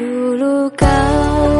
路路高。